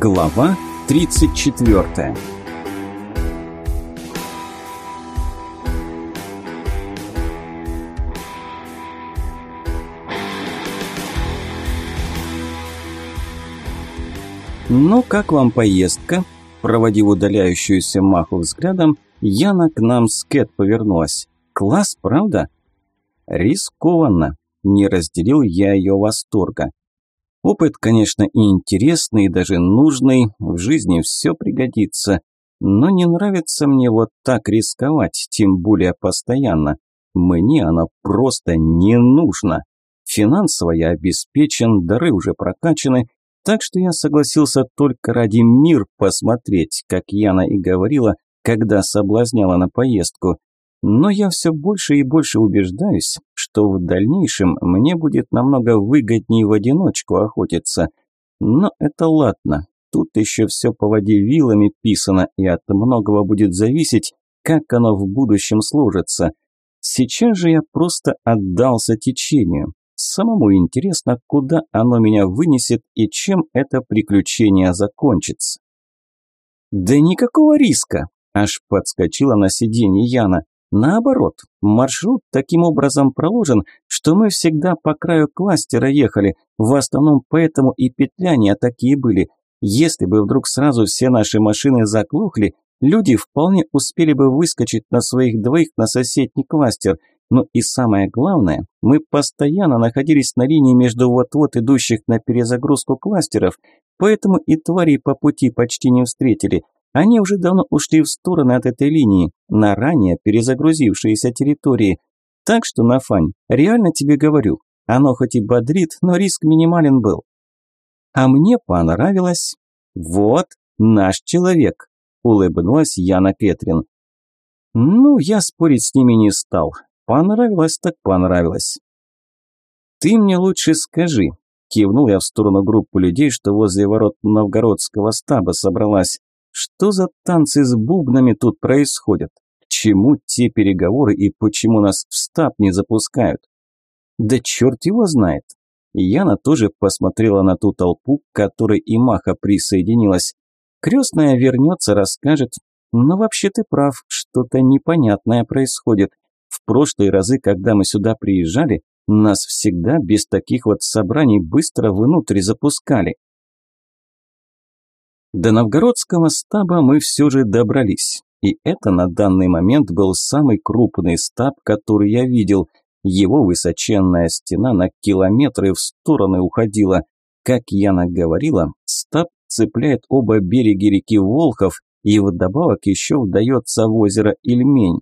Глава 34 «Ну, как вам поездка?» Проводив удаляющуюся Маху взглядом, Яна к нам с Кэт повернулась. «Класс, правда?» «Рискованно», – не разделил я ее восторга. Опыт, конечно, и интересный, и даже нужный, в жизни все пригодится. Но не нравится мне вот так рисковать, тем более постоянно. Мне оно просто не нужно. Финансово я обеспечен, дары уже прокачаны, так что я согласился только ради мир посмотреть, как Яна и говорила, когда соблазняла на поездку. Но я все больше и больше убеждаюсь, что в дальнейшем мне будет намного выгоднее в одиночку охотиться. Но это ладно, тут еще все по воде вилами писано, и от многого будет зависеть, как оно в будущем сложится. Сейчас же я просто отдался течению. Самому интересно, куда оно меня вынесет и чем это приключение закончится. «Да никакого риска!» – аж подскочила на сиденье Яна. Наоборот, маршрут таким образом проложен, что мы всегда по краю кластера ехали, в основном поэтому и петляния такие были. Если бы вдруг сразу все наши машины заглохли, люди вполне успели бы выскочить на своих двоих на соседний кластер. Но и самое главное, мы постоянно находились на линии между вот-вот идущих на перезагрузку кластеров, поэтому и тварей по пути почти не встретили – они уже давно ушли в стороны от этой линии, на ранее перезагрузившиеся территории. Так что, Нафань, реально тебе говорю, оно хоть и бодрит, но риск минимален был. А мне понравилось. Вот наш человек, улыбнулась Яна Кэтрин. Ну, я спорить с ними не стал. Понравилось так понравилось. Ты мне лучше скажи, кивнул я в сторону группы людей, что возле ворот новгородского стаба собралась. Что за танцы с бубнами тут происходят? К чему те переговоры и почему нас в стаб не запускают? Да черт его знает. Яна тоже посмотрела на ту толпу, к которой и Маха присоединилась. Крестная вернется, расскажет. Но вообще ты прав, что-то непонятное происходит. В прошлые разы, когда мы сюда приезжали, нас всегда без таких вот собраний быстро внутрь запускали. До новгородского стаба мы все же добрались. И это на данный момент был самый крупный стаб, который я видел. Его высоченная стена на километры в стороны уходила. Как Яна говорила, стаб цепляет оба берега реки Волхов и вдобавок еще вдается в озеро Ильмень.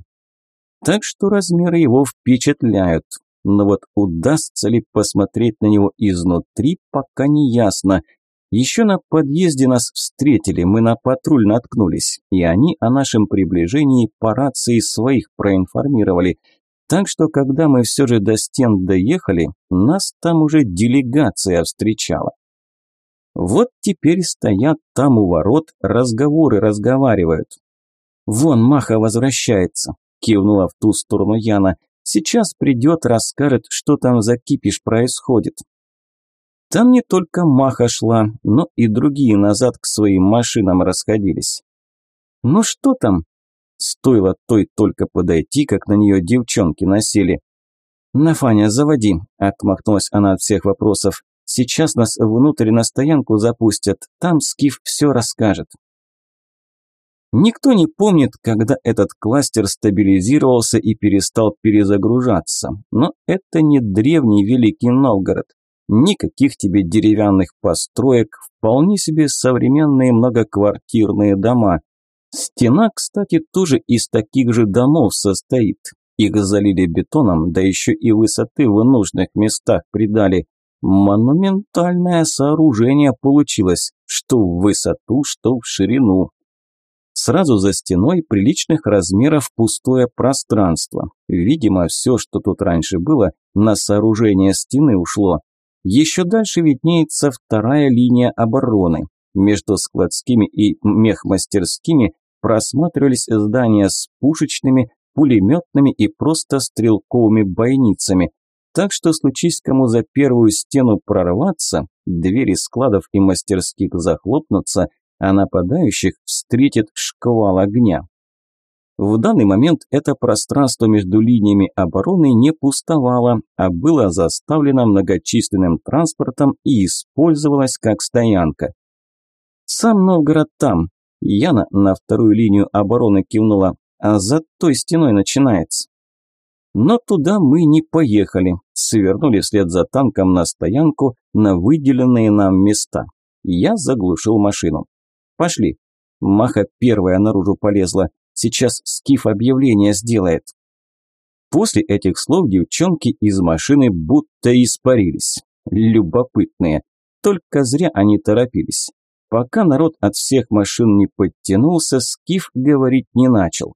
Так что размеры его впечатляют. Но вот удастся ли посмотреть на него изнутри, пока не ясно – еще на подъезде нас встретили, мы на патруль наткнулись, и они о нашем приближении по рации своих проинформировали. Так что, когда мы все же до стен доехали, нас там уже делегация встречала. Вот теперь стоят там у ворот, разговоры разговаривают. «Вон Маха возвращается», – кивнула в ту сторону Яна. «Сейчас придет, расскажет, что там за кипиш происходит. Там не только Маха шла, но и другие назад к своим машинам расходились. «Ну что там?» Стоило той только подойти, как на нее девчонки насели. «Нафаня, заводи», – отмахнулась она от всех вопросов. «Сейчас нас внутрь на стоянку запустят, там Скиф все расскажет». Никто не помнит, когда этот кластер стабилизировался и перестал перезагружаться, но это не древний Великий Новгород. Никаких тебе деревянных построек, вполне себе современные многоквартирные дома. Стена, кстати, тоже из таких же домов состоит. Их залили бетоном, да еще и высоты в нужных местах придали. Монументальное сооружение получилось, что в высоту, что в ширину. Сразу за стеной приличных размеров пустое пространство. Видимо, все, что тут раньше было, на сооружение стены ушло. Еще дальше виднеется вторая линия обороны. Между складскими и мехмастерскими просматривались здания с пушечными, пулеметными и просто стрелковыми бойницами. Так что случись кому за первую стену прорваться, двери складов и мастерских захлопнутся, а нападающих встретит шквал огня. В данный момент это пространство между линиями обороны не пустовало, а было заставлено многочисленным транспортом и использовалось как стоянка. Сам Новгород там. Яна на вторую линию обороны кивнула, а за той стеной начинается. Но туда мы не поехали, свернули вслед за танком на стоянку на выделенные нам места. Я заглушил машину. Пошли. Маха первая наружу полезла. Сейчас Скиф объявление сделает. После этих слов девчонки из машины будто испарились. Любопытные. Только зря они торопились. Пока народ от всех машин не подтянулся, Скиф говорить не начал.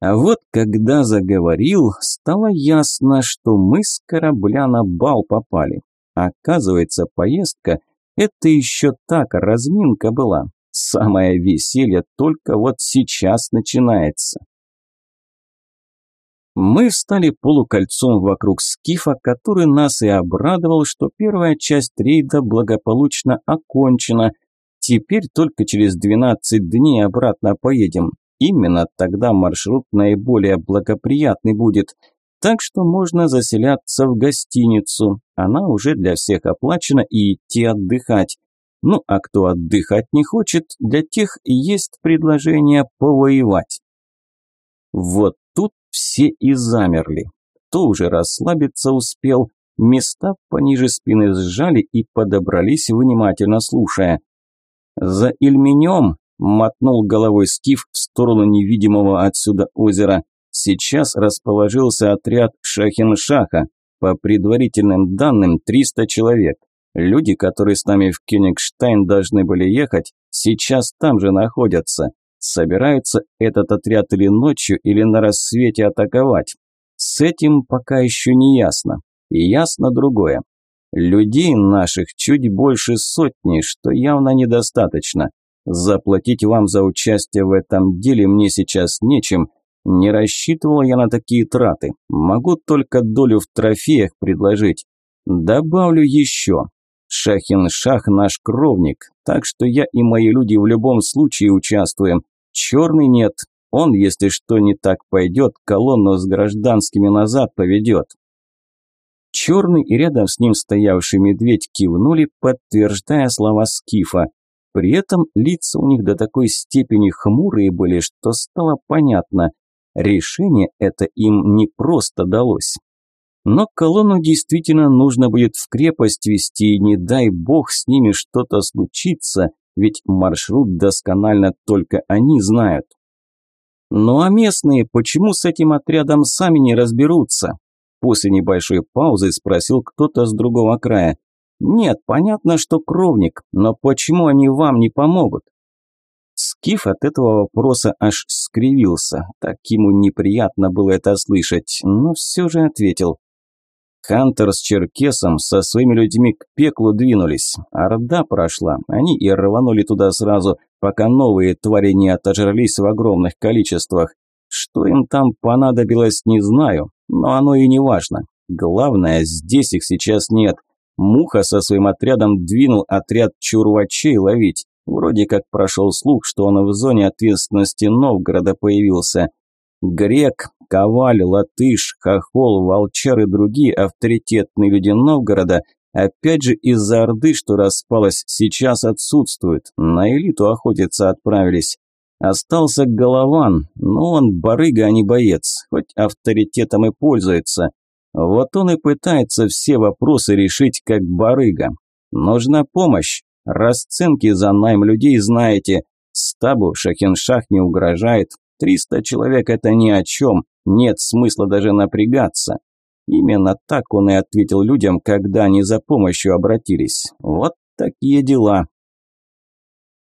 А вот когда заговорил, стало ясно, что мы с корабля на бал попали. Оказывается, поездка – это еще так разминка была. Самое веселье только вот сейчас начинается. Мы встали полукольцом вокруг скифа, который нас и обрадовал, что первая часть рейда благополучно окончена. Теперь только через 12 дней обратно поедем. Именно тогда маршрут наиболее благоприятный будет. Так что можно заселяться в гостиницу. Она уже для всех оплачена и идти отдыхать. Ну, а кто отдыхать не хочет, для тех есть предложение повоевать. Вот тут все и замерли. Кто уже расслабиться успел, места пониже спины сжали и подобрались, внимательно слушая. «За Ильменем!» – мотнул головой Скиф в сторону невидимого отсюда озера. «Сейчас расположился отряд Шахиншаха. По предварительным данным, 300 человек. Люди, которые с нами в Кёнигштайн должны были ехать, сейчас там же находятся. Собираются этот отряд или ночью, или на рассвете атаковать. С этим пока еще не ясно. И ясно другое. Людей наших чуть больше сотни, что явно недостаточно. Заплатить вам за участие в этом деле мне сейчас нечем. Не рассчитывал я на такие траты. Могу только долю в трофеях предложить. Добавлю еще. Шахин-Шах наш кровник, так что я и мои люди в любом случае участвуем. Черный нет, он, если что не так пойдет, колонну с гражданскими назад поведет. Черный и рядом с ним стоявший медведь кивнули, подтверждая слова Скифа. При этом лица у них до такой степени хмурые были, что стало понятно. Решение это им не просто далось. Но колонну действительно нужно будет в крепость вести, не дай бог с ними что-то случится, ведь маршрут досконально только они знают. Ну а местные почему с этим отрядом сами не разберутся? После небольшой паузы спросил кто-то с другого края. Нет, понятно, что кровник, но почему они вам не помогут? Скиф от этого вопроса аж скривился. Так ему неприятно было это слышать, но все же ответил. Хантер с Черкесом со своими людьми к пеклу двинулись. Орда прошла, они и рванули туда сразу, пока новые твари не отожрались в огромных количествах. Что им там понадобилось, не знаю, но оно и не важно. Главное, здесь их сейчас нет. Муха со своим отрядом двинул отряд чурвачей ловить. Вроде как прошел слух, что он в зоне ответственности Новгорода появился. Грек, Коваль, Латыш, Хохол, Волчар и другие авторитетные люди Новгорода опять же из-за Орды, что распалась, сейчас отсутствуют, на элиту охотиться отправились. Остался Голован, но он барыга, а не боец, хоть авторитетом и пользуется. Вот он и пытается все вопросы решить как барыга. Нужна помощь. Расценки за найм людей знаете. Стабу Шахиншах не угрожает, Триста человек – это ни о чем, нет смысла даже напрягаться. Именно так он и ответил людям, когда они за помощью обратились. Вот такие дела.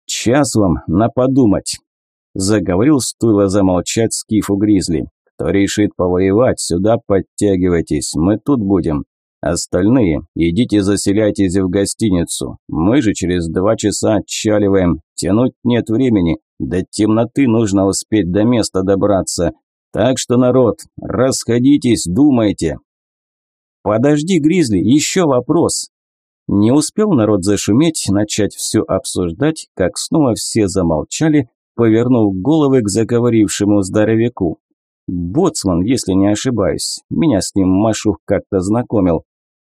«Час вам на подумать», – заговорил, стоило замолчать Скифу Гризли. «Кто решит повоевать, сюда подтягивайтесь, мы тут будем. Остальные идите заселяйтесь в гостиницу. Мы же через два часа отчаливаем. Тянуть нет времени. До темноты нужно успеть до места добраться. Так что, народ, расходитесь, думайте. «Подожди, Гризли, еще вопрос!» Не успел народ зашуметь, начать все обсуждать, как снова все замолчали, повернув головы к заговорившему здоровяку. Боцман, если не ошибаюсь, меня с ним Машух как-то знакомил.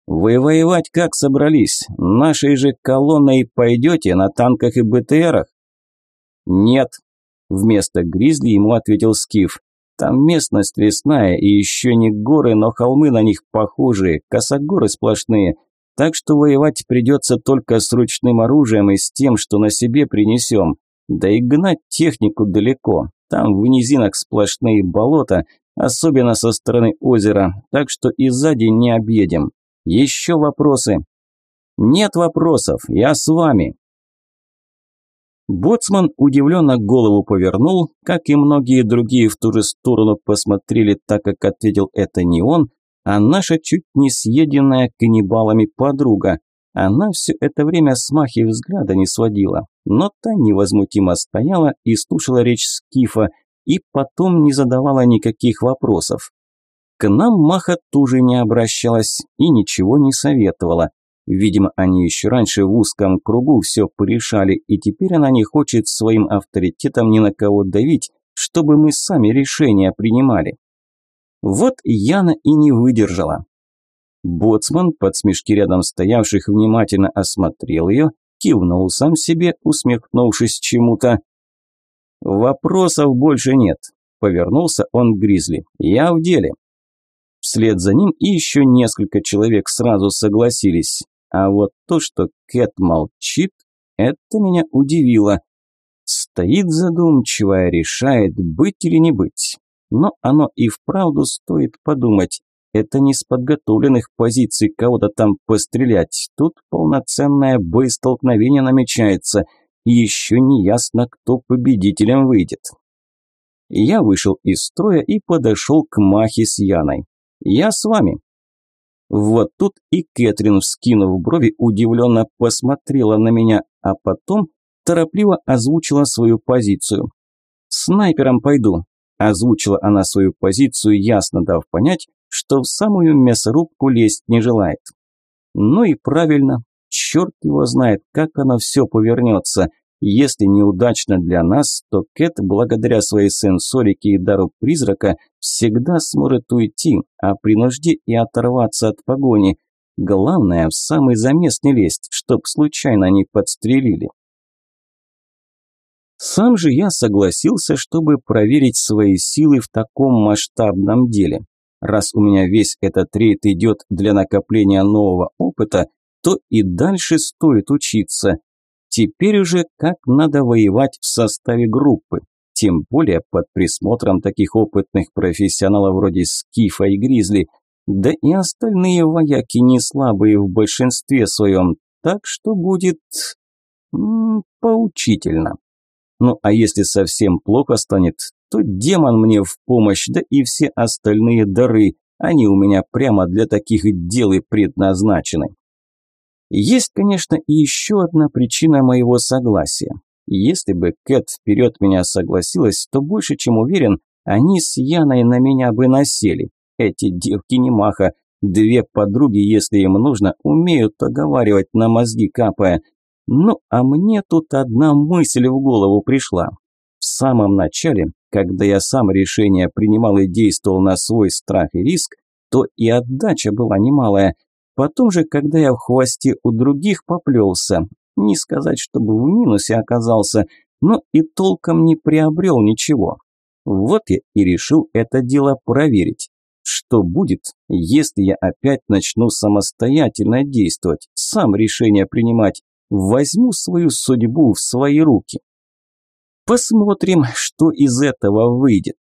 «Вы воевать как собрались? Нашей же колонной пойдете на танках и БТРах?» «Нет», – вместо Гризли ему ответил Скиф. «Там местность лесная и еще не горы, но холмы на них похожие, косогоры сплошные, так что воевать придется только с ручным оружием и с тем, что на себе принесем. Да и гнать технику далеко, там в низинах сплошные болота, особенно со стороны озера, так что и сзади не объедем. Еще вопросы?» «Нет вопросов, я с вами», Боцман удивленно голову повернул, как и многие другие в ту же сторону посмотрели, так как ответил это не он, а наша чуть не съеденная каннибалами подруга. Она все это время с Махи взгляда не сводила, но та невозмутимо стояла и слушала речь Скифа, и потом не задавала никаких вопросов. К нам Маха тоже не обращалась и ничего не советовала. Видимо, они еще раньше в узком кругу все порешали, и теперь она не хочет своим авторитетом ни на кого давить, чтобы мы сами решения принимали. Вот Яна и не выдержала. Боцман под смешки рядом стоявших внимательно осмотрел ее, кивнул сам себе, усмехнувшись чему-то. «Вопросов больше нет», – повернулся он к Гризли. «Я в деле». Вслед за ним и еще несколько человек сразу согласились. А вот то, что Кэт молчит, это меня удивило. Стоит задумчивая, решает, быть или не быть. Но оно и вправду стоит подумать. Это не с подготовленных позиций кого-то там пострелять. Тут полноценное боестолкновение намечается. Еще не ясно, кто победителем выйдет. Я вышел из строя и подошел к Махе с Яной. «Я с вами», вот тут и Кэтрин, вскинув брови, удивленно посмотрела на меня, а потом торопливо озвучила свою позицию. «Снайпером пойду», – озвучила она свою позицию, ясно дав понять, что в самую мясорубку лезть не желает. Ну и правильно, черт его знает, как оно все повернется. Если неудачно для нас, то Кэт, благодаря своей сенсорике и дару призрака, всегда сможет уйти, а при нужде и оторваться от погони. Главное, в самый замес не лезть, чтоб случайно не подстрелили. Сам же я согласился, чтобы проверить свои силы в таком масштабном деле. Раз у меня весь этот рейд идет для накопления нового опыта, то и дальше стоит учиться. Теперь уже как надо воевать в составе группы, тем более под присмотром таких опытных профессионалов вроде Скифа и Гризли, да и остальные вояки не слабые в большинстве своем, так что будет м -м, поучительно. Ну а если совсем плохо станет, то демон мне в помощь, да и все остальные дары, они у меня прямо для таких дел и предназначены. Есть, конечно, и еще одна причина моего согласия. Если бы Кэт вперед меня согласилась, то больше чем уверен, они с Яной на меня бы насели. Эти девки не маха. Две подруги, если им нужно, умеют оговаривать на мозги капая. Ну, а мне тут одна мысль в голову пришла. В самом начале, когда я сам решение принимал и действовал на свой страх и риск, то и отдача была немалая – Потом же, когда я в хвосте у других поплелся, не сказать, чтобы в минусе оказался, но и толком не приобрел ничего. Вот я и решил это дело проверить. Что будет, если я опять начну самостоятельно действовать, сам решение принимать, возьму свою судьбу в свои руки? Посмотрим, что из этого выйдет.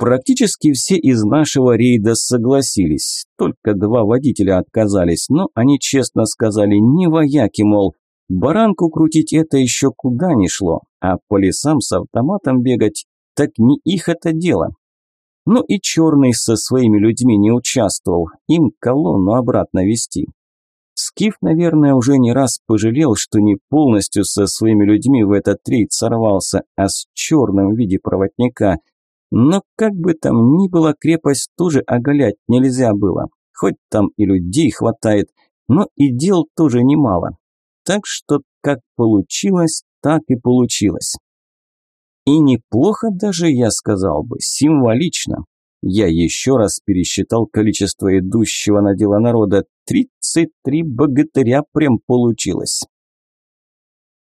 Практически все из нашего рейда согласились, только два водителя отказались, но они честно сказали не вояки, мол, баранку крутить это еще куда ни шло, а по лесам с автоматом бегать, так не их это дело. Ну и Черный со своими людьми не участвовал, им колонну обратно вести. Скиф, наверное, уже не раз пожалел, что не полностью со своими людьми в этот рейд сорвался, а с черным в виде проводника – но как бы там ни было, крепость тоже оголять нельзя было. хоть там и людей хватает, но и дел тоже немало. Так что как получилось, так и получилось. И неплохо даже, я сказал бы, символично. Я еще раз пересчитал количество идущего на дело народа. 33 богатыря прям получилось.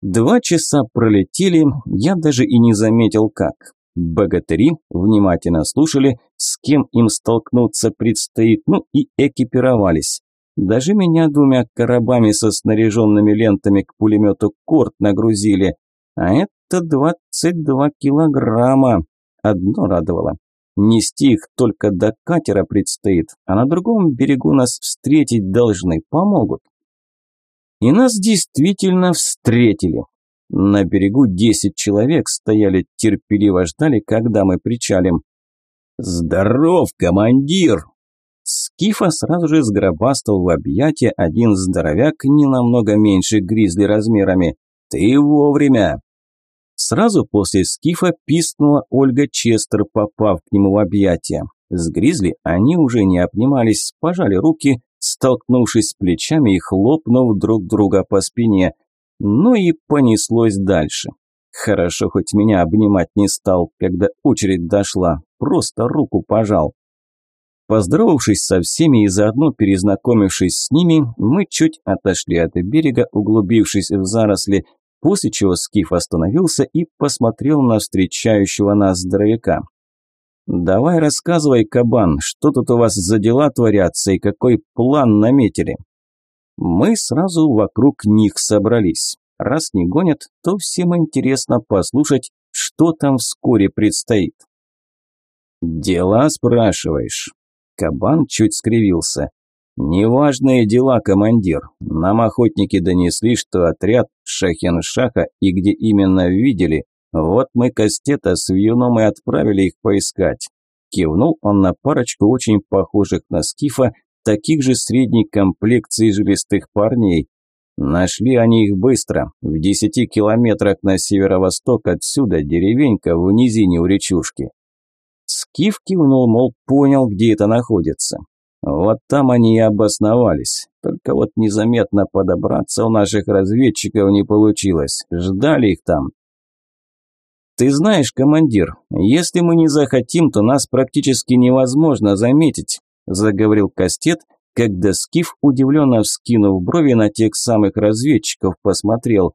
Два часа пролетели, я даже и не заметил как. Богатыри внимательно слушали, с кем им столкнуться предстоит, ну и экипировались. Даже меня двумя коробами со снаряженными лентами к пулемету «Корт» нагрузили. А это 22 килограмма. Одно радовало. Нести их только до катера предстоит, а на другом берегу нас встретить должны, помогут. И нас действительно встретили. На берегу десять человек стояли, терпеливо ждали, когда мы причалим. «Здоров, командир!» Скифа сразу же сгробастал в объятия один здоровяк, не намного меньше гризли размерами. «Ты вовремя!» Сразу после Скифа писнула Ольга Честер, попав к нему в объятия. С Гризли они уже не обнимались, пожали руки, столкнувшись плечами и хлопнув друг друга по спине. Ну и понеслось дальше. Хорошо, хоть меня обнимать не стал, когда очередь дошла, просто руку пожал. Поздоровавшись со всеми и заодно перезнакомившись с ними, мы чуть отошли от берега, углубившись в заросли, после чего Скиф остановился и посмотрел на встречающего нас здоровяка. «Давай рассказывай, кабан, что тут у вас за дела творятся и какой план наметили?» Мы сразу вокруг них собрались. Раз не гонят, то всем интересно послушать, что там вскоре предстоит. «Дела спрашиваешь?» Кабан чуть скривился. «Неважные дела, командир. Нам охотники донесли, что отряд Шахеншаха и где именно видели, вот мы Кастета с Вьюном и отправили их поискать». Кивнул он на парочку очень похожих на Скифа, таких же средней комплекции жилистых парней. Нашли они их быстро, в десяти километрах на северо-восток отсюда, деревенька в низине у речушки. Скиф кивнул, мол, понял, где это находится. Вот там они и обосновались. Только вот незаметно подобраться у наших разведчиков не получилось. Ждали их там. «Ты знаешь, командир, если мы не захотим, то нас практически невозможно заметить», заговорил Кастет, когда Скиф, удивленно вскинув брови на тех самых разведчиков, посмотрел.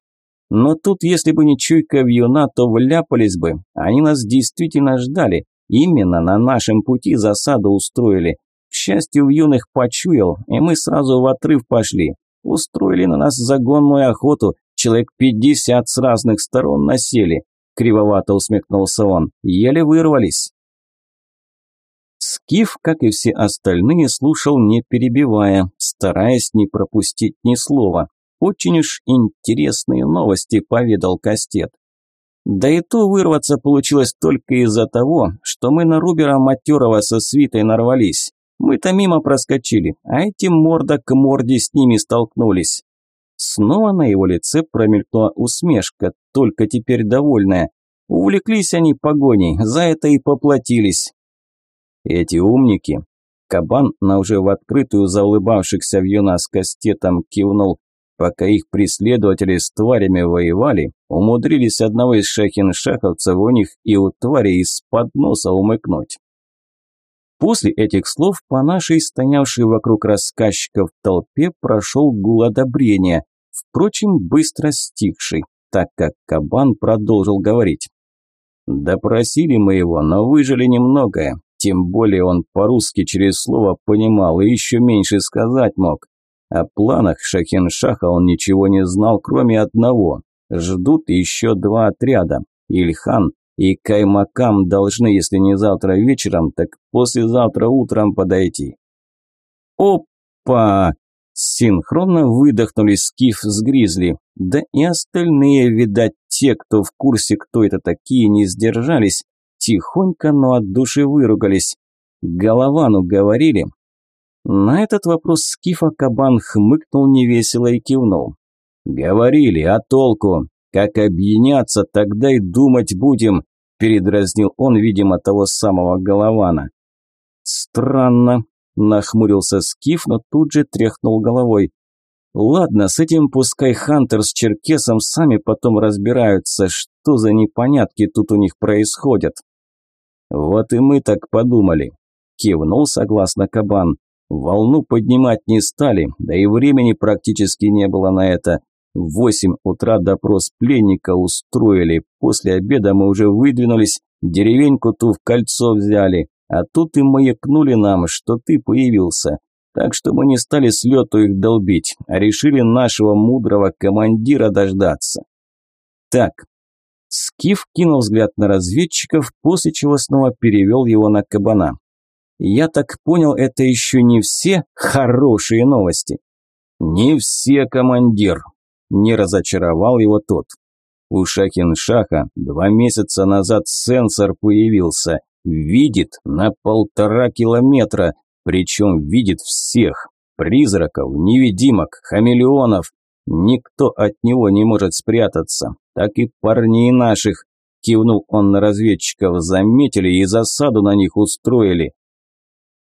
«Но тут, если бы не чуйка вьюна, то вляпались бы. Они нас действительно ждали. Именно на нашем пути засаду устроили. К счастью, в юных почуял, и мы сразу в отрыв пошли. Устроили на нас загонную охоту, человек пятьдесят с разных сторон насели. Кривовато усмехнулся он. Еле вырвались. Скиф, как и все остальные, слушал не перебивая, стараясь не пропустить ни слова. Очень уж интересные новости поведал Кастет. Да и то вырваться получилось только из-за того, что мы на Рубера Матерова со свитой нарвались. Мы-то мимо проскочили, а эти морда к морде с ними столкнулись. Снова на его лице промелькнула усмешка, только теперь довольная. Увлеклись они погоней, за это и поплатились. Эти умники. Кабан на уже в открытую заулыбавшихся в юна с кастетом кивнул. Пока их преследователи с тварями воевали, умудрились одного из шахин-шаховцев у них и у твари из-под носа умыкнуть. После этих слов по нашей стоявшей вокруг рассказчиков толпе прошел гул одобрения, впрочем, быстро стихший, так как кабан продолжил говорить. «Допросили мы его, но выжили немногое, тем более он по-русски через слово понимал и еще меньше сказать мог. О планах Шахиншаха он ничего не знал, кроме одного. Ждут еще два отряда. Ильхан и Каймакам должны, если не завтра вечером, так послезавтра утром подойти. Опа! Синхронно выдохнули Скиф с Гризли. Да и остальные, видать, те, кто в курсе, кто это такие, не сдержались. Тихонько, но от души выругались. Головану говорили, на этот вопрос Скифа Кабан хмыкнул невесело и кивнул. «Говорили, а толку? Как объединяться, тогда и думать будем», – передразнил он, видимо, того самого Голована. «Странно», Нахмурился Скиф, но тут же тряхнул головой. Ладно, с этим пускай Хантер с Черкесом сами потом разбираются, что за непонятки тут у них происходят. Вот и мы так подумали. Кивнул согласно Кабан. Волну поднимать не стали, да и времени практически не было на это. В восемь утра допрос пленника устроили. После обеда мы уже выдвинулись, деревеньку ту в кольцо взяли. А тут и маякнули нам, что ты появился. Так что мы не стали с лету их долбить, а решили нашего мудрого командира дождаться. Так. Скиф кинул взгляд на разведчиков, после чего снова перевел его на кабана. Я так понял, это еще не все хорошие новости. Не все, командир. Не разочаровал его тот. У Шахин-Шаха два месяца назад сенсор появился. Видит на полтора километра, причем видит всех. Призраков, невидимок, хамелеонов. Никто от него не может спрятаться. Так и парней наших, кивнул он на разведчиков, заметили и засаду на них устроили.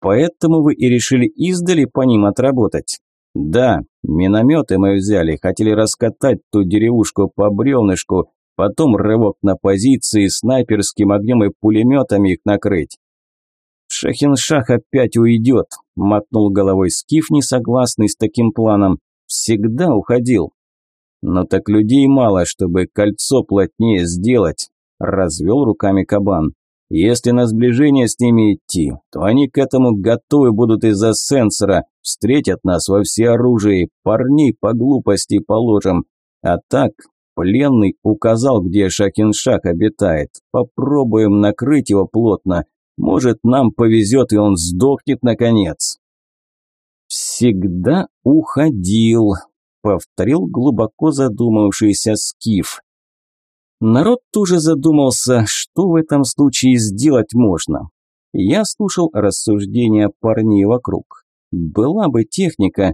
Поэтому вы и решили издали по ним отработать. Да, минометы мы взяли, хотели раскатать ту деревушку по бревнышку, потом рывок на позиции, снайперским огнем и пулеметами их накрыть. «Шахиншах опять уйдет», – мотнул головой Скиф, не согласный с таким планом. «Всегда уходил». «Но так людей мало, чтобы кольцо плотнее сделать», – развел руками кабан. «Если на сближение с ними идти, то они к этому готовы будут из-за сенсора, встретят нас во всеоружии, парней по глупости положим. А так, пленный указал, где Шахиншах обитает. Попробуем накрыть его плотно, может, нам повезет, и он сдохнет наконец. Всегда уходил, повторил глубоко задумавшийся Скиф. Народ тоже задумался, что в этом случае сделать можно. Я слушал рассуждения парней вокруг. Была бы техника,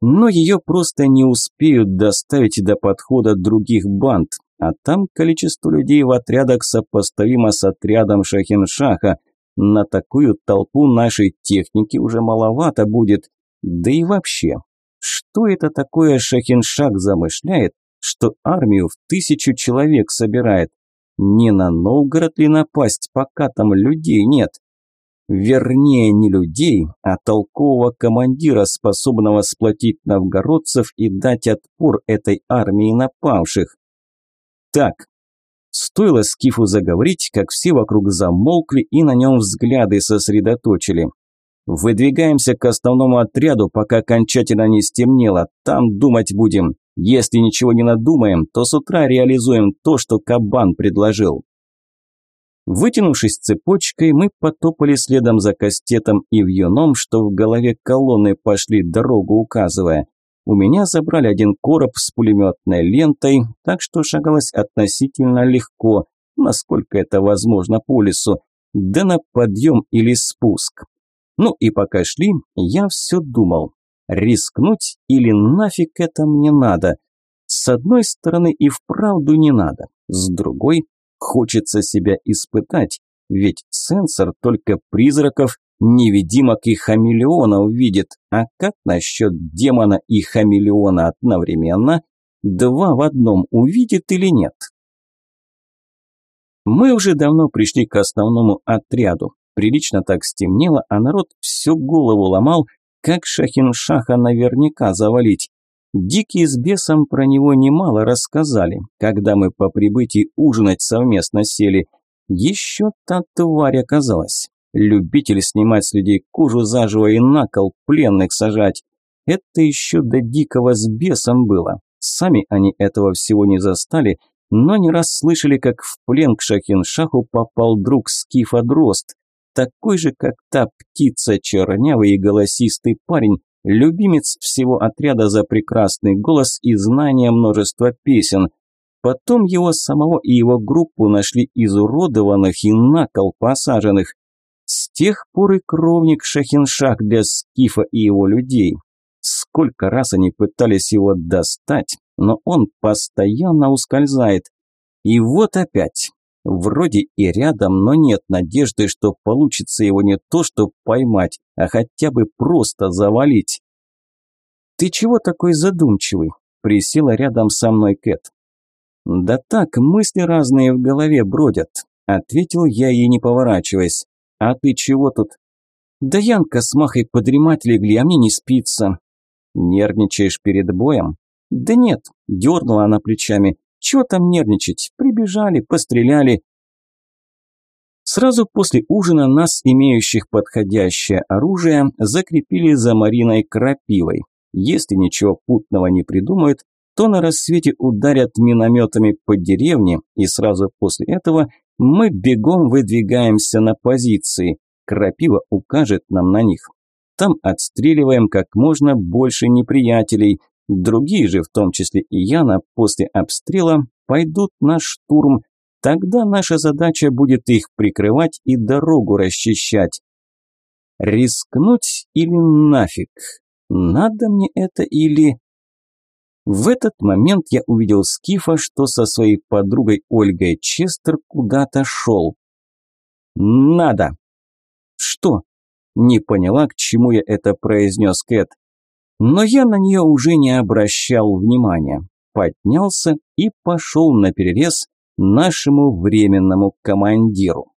но ее просто не успеют доставить до подхода других банд, а там количество людей в отрядах сопоставимо с отрядом Шахиншаха – на такую толпу нашей техники уже маловато будет. Да и вообще, что это такое Шахиншак замышляет, что армию в тысячу человек собирает? Не на Новгород ли напасть, пока там людей нет? Вернее, не людей, а толкового командира, способного сплотить новгородцев и дать отпор этой армии напавших. Так, Стоило Скифу заговорить, как все вокруг замолкли и на нем взгляды сосредоточили. «Выдвигаемся к основному отряду, пока окончательно не стемнело. Там думать будем. Если ничего не надумаем, то с утра реализуем то, что Кабан предложил». Вытянувшись цепочкой, мы потопали следом за Кастетом и Вьюном, что в голове колонны пошли дорогу указывая. У меня забрали один короб с пулеметной лентой, так что шагалось относительно легко, насколько это возможно по лесу, да на подъем или спуск. Ну и пока шли, я все думал, рискнуть или нафиг это мне надо. С одной стороны и вправду не надо, с другой хочется себя испытать, ведь сенсор только призраков невидимок и хамелеона увидит. А как насчет демона и хамелеона одновременно? Два в одном увидит или нет? Мы уже давно пришли к основному отряду. Прилично так стемнело, а народ всю голову ломал, как Шахиншаха наверняка завалить. Дикие с бесом про него немало рассказали, когда мы по прибытии ужинать совместно сели. Еще та тварь оказалась. Любитель снимать с людей кожу заживо и на кол пленных сажать. Это еще до дикого с бесом было. Сами они этого всего не застали, но не раз слышали, как в плен к Шахиншаху попал друг Скифа Дрозд. Такой же, как та птица, чернявый и голосистый парень, любимец всего отряда за прекрасный голос и знание множества песен. Потом его самого и его группу нашли изуродованных и на кол посаженных. С тех пор и кровник Шахиншах для Скифа и его людей. Сколько раз они пытались его достать, но он постоянно ускользает. И вот опять. Вроде и рядом, но нет надежды, что получится его не то что поймать, а хотя бы просто завалить. «Ты чего такой задумчивый?» – присела рядом со мной Кэт. «Да так, мысли разные в голове бродят», – ответил я ей, не поворачиваясь. «А ты чего тут?» «Да Янка с Махой подремать легли, а мне не спится». «Нервничаешь перед боем?» «Да нет», – дернула она плечами. «Чего там нервничать? Прибежали, постреляли». Сразу после ужина нас, имеющих подходящее оружие, закрепили за Мариной крапивой. Если ничего путного не придумают, то на рассвете ударят минометами по деревне, и сразу после этого мы бегом выдвигаемся на позиции. Крапива укажет нам на них. Там отстреливаем как можно больше неприятелей. Другие же, в том числе и Яна, после обстрела пойдут на штурм. Тогда наша задача будет их прикрывать и дорогу расчищать. Рискнуть или нафиг? Надо мне это или... В этот момент я увидел Скифа, что со своей подругой Ольгой Честер куда-то шел. «Надо!» «Что?» Не поняла, к чему я это произнес Кэт. Но я на нее уже не обращал внимания. Поднялся и пошел на перерез нашему временному командиру.